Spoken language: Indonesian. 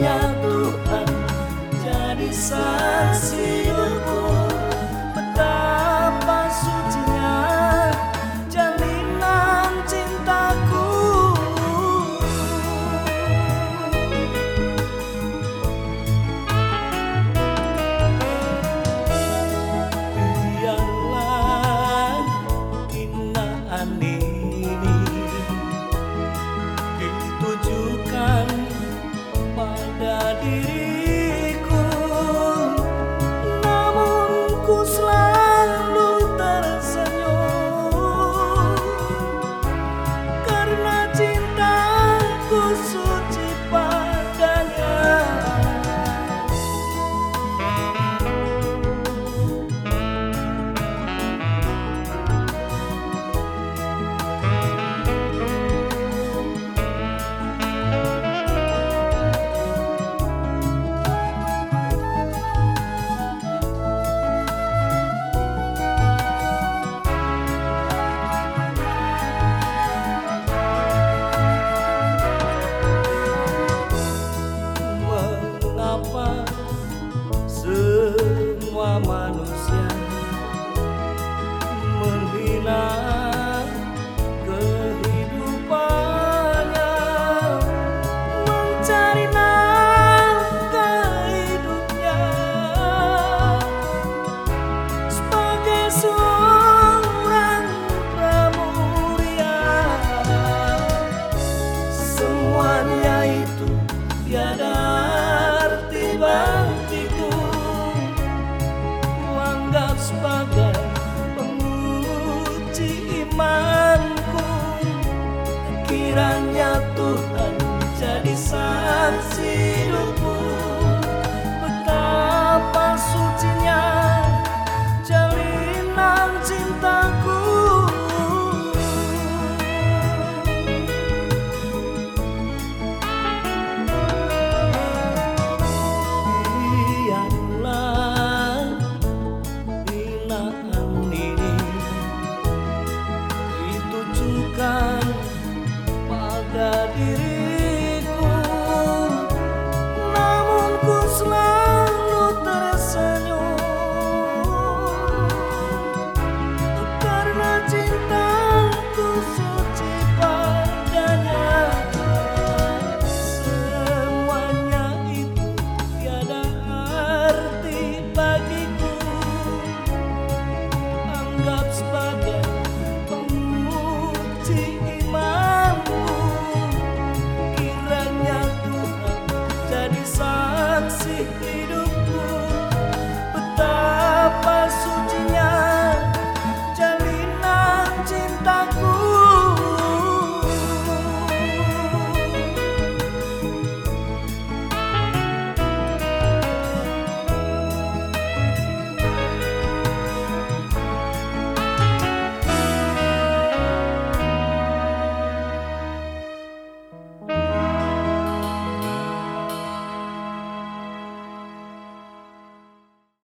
Tuhan jadi saya Wanita itu tiada